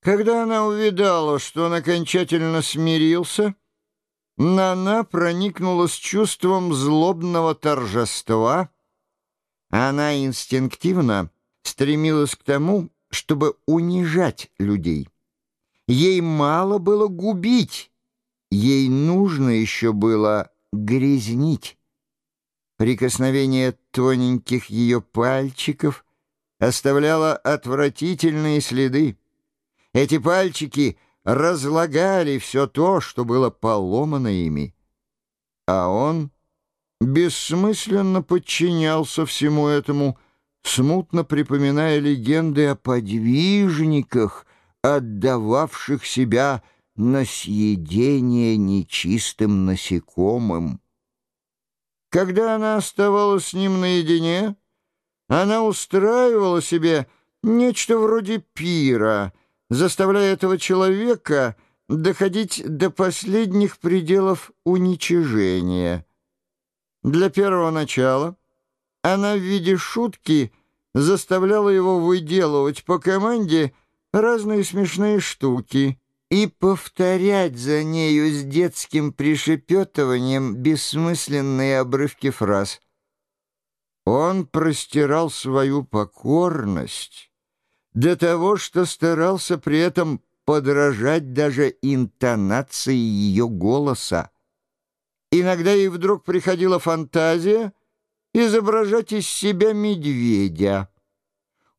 Когда она увидала, что он окончательно смирился, Нана проникнула с чувством злобного торжества. Она инстинктивно стремилась к тому, чтобы унижать людей. Ей мало было губить, ей нужно еще было грязнить. Прикосновение тоненьких ее пальчиков оставляло отвратительные следы. Эти пальчики разлагали все то, что было поломано ими. А он бессмысленно подчинялся всему этому, смутно припоминая легенды о подвижниках, отдававших себя на съедение нечистым насекомым. Когда она оставалась с ним наедине, она устраивала себе нечто вроде пира — заставляя этого человека доходить до последних пределов уничижения. Для первого начала она в виде шутки заставляла его выделывать по команде разные смешные штуки и повторять за нею с детским пришепетыванием бессмысленные обрывки фраз. Он простирал свою покорность до того, что старался при этом подражать даже интонации ее голоса. Иногда ей вдруг приходила фантазия изображать из себя медведя.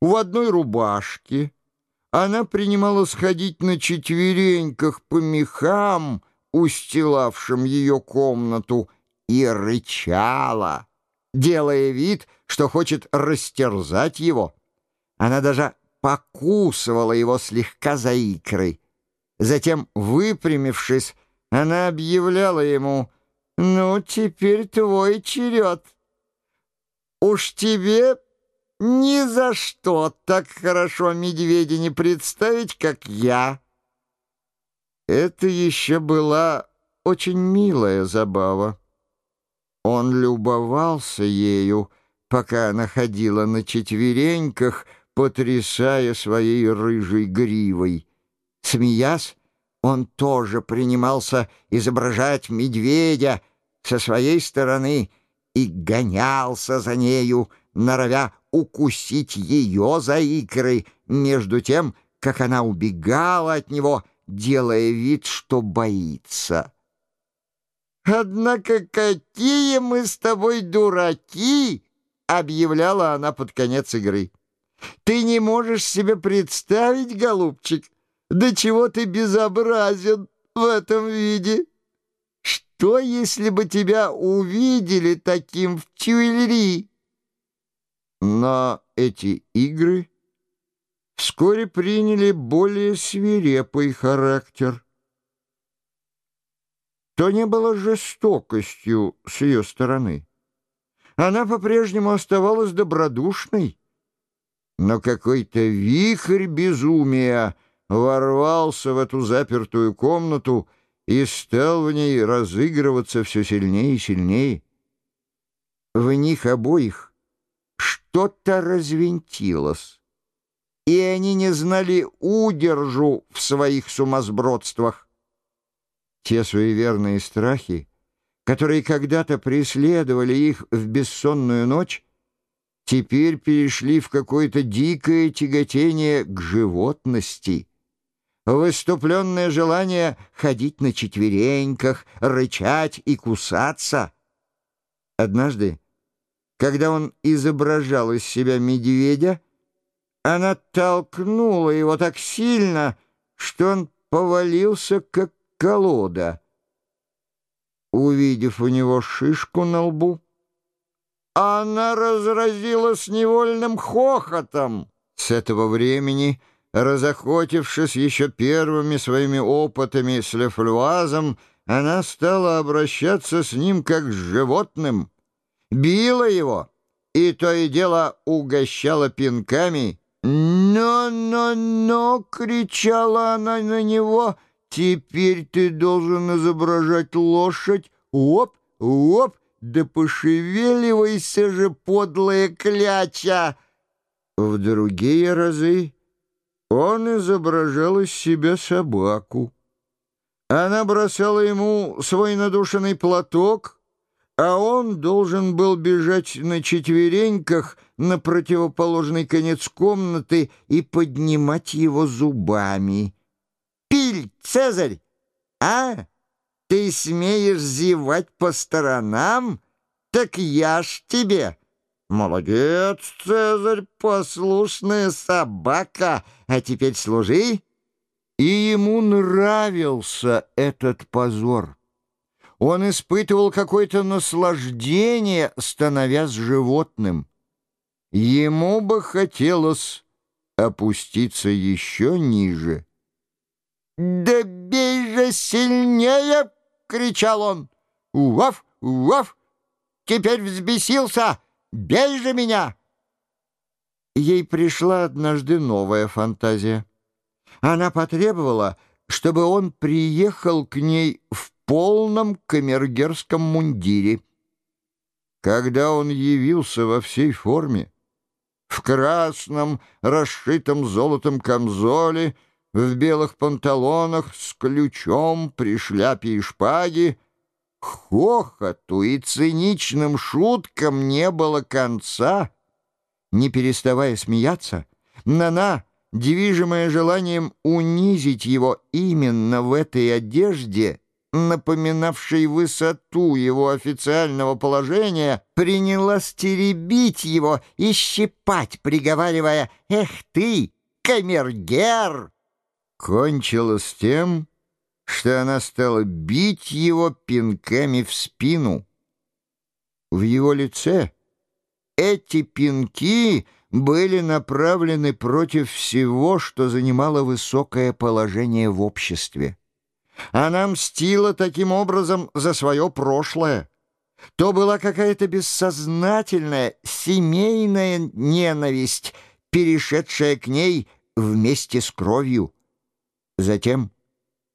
В одной рубашке она принимала сходить на четвереньках по мехам, устилавшим ее комнату, и рычала, делая вид, что хочет растерзать его. Она даже покусывала его слегка за икры. Затем, выпрямившись, она объявляла ему, «Ну, теперь твой черед. Уж тебе ни за что так хорошо медведя не представить, как я». Это еще была очень милая забава. Он любовался ею, пока она ходила на четвереньках, потрясая своей рыжей гривой. Смеясь, он тоже принимался изображать медведя со своей стороны и гонялся за нею, норовя укусить ее за икры, между тем, как она убегала от него, делая вид, что боится. «Однако какие мы с тобой дураки!» — объявляла она под конец игры. Ты не можешь себе представить, голубчик, до чего ты безобразен в этом виде. Что, если бы тебя увидели таким в Тюильри? Но эти игры вскоре приняли более свирепый характер. То не было жестокостью с ее стороны. Она по-прежнему оставалась добродушной, но какой-то вихрь безумия ворвался в эту запертую комнату и стал в ней разыгрываться все сильнее и сильнее. В них обоих что-то развинтилось, и они не знали удержу в своих сумасбродствах. Те суеверные страхи, которые когда-то преследовали их в бессонную ночь, теперь перешли в какое-то дикое тяготение к животности. Выступленное желание ходить на четвереньках, рычать и кусаться. Однажды, когда он изображал из себя медведя, она толкнула его так сильно, что он повалился, как колода. Увидев у него шишку на лбу, она разразилась невольным хохотом. С этого времени, разохотившись еще первыми своими опытами с Лефлюазом, она стала обращаться с ним как с животным, била его и то и дело угощала пинками. «Но-но-но!» — кричала она на него. «Теперь ты должен изображать лошадь. Оп, оп, да пошевеливайся же, подлая кляча! В другие разы Он изображал из себя собаку. Она бросала ему свой надушенный платок, а он должен был бежать на четвереньках на противоположный конец комнаты и поднимать его зубами. «Пиль, Цезарь! А? Ты смеешь зевать по сторонам? Так я ж тебе!» «Молодец, Цезарь, послушная собака, а теперь служи!» И ему нравился этот позор. Он испытывал какое-то наслаждение, становясь животным. Ему бы хотелось опуститься еще ниже. «Да бей же сильнее!» — кричал он. «Уаф! Уаф! Теперь взбесился! Бей же меня!» Ей пришла однажды новая фантазия. Она потребовала, чтобы он приехал к ней в полном камергерском мундире. Когда он явился во всей форме, в красном, расшитом золотом камзоле, в белых панталонах, с ключом, при шляпе и шпаге, хохоту и циничным шуткам не было конца. Не переставая смеяться, Нана, движимая желанием унизить его именно в этой одежде, напоминавшей высоту его официального положения, приняла стеребить его и щипать, приговаривая «Эх ты, камергер!» Кончилось тем, что она стала бить его пинками в спину. В его лице эти пинки были направлены против всего, что занимало высокое положение в обществе. Она мстила таким образом за свое прошлое. То была какая-то бессознательная семейная ненависть, перешедшая к ней вместе с кровью. Затем,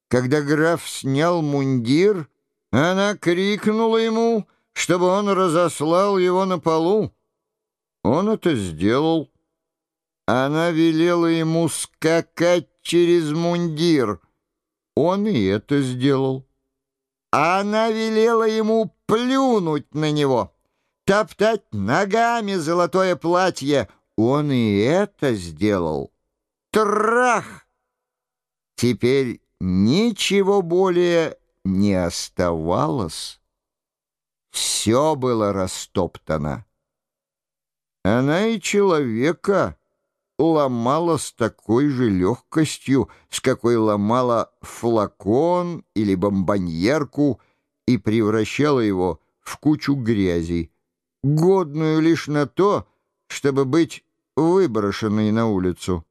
когда граф снял мундир, она крикнула ему, чтобы он разослал его на полу. Он это сделал. Она велела ему скакать через мундир — он и это сделал. Она велела ему плюнуть на него, топтать ногами золотое платье. Он и это сделал. Трах! Теперь ничего более не оставалось. Все было растоптано. Она и человека ломала с такой же легкостью, с какой ломала флакон или бомбоньерку и превращала его в кучу грязи, годную лишь на то, чтобы быть выброшенной на улицу.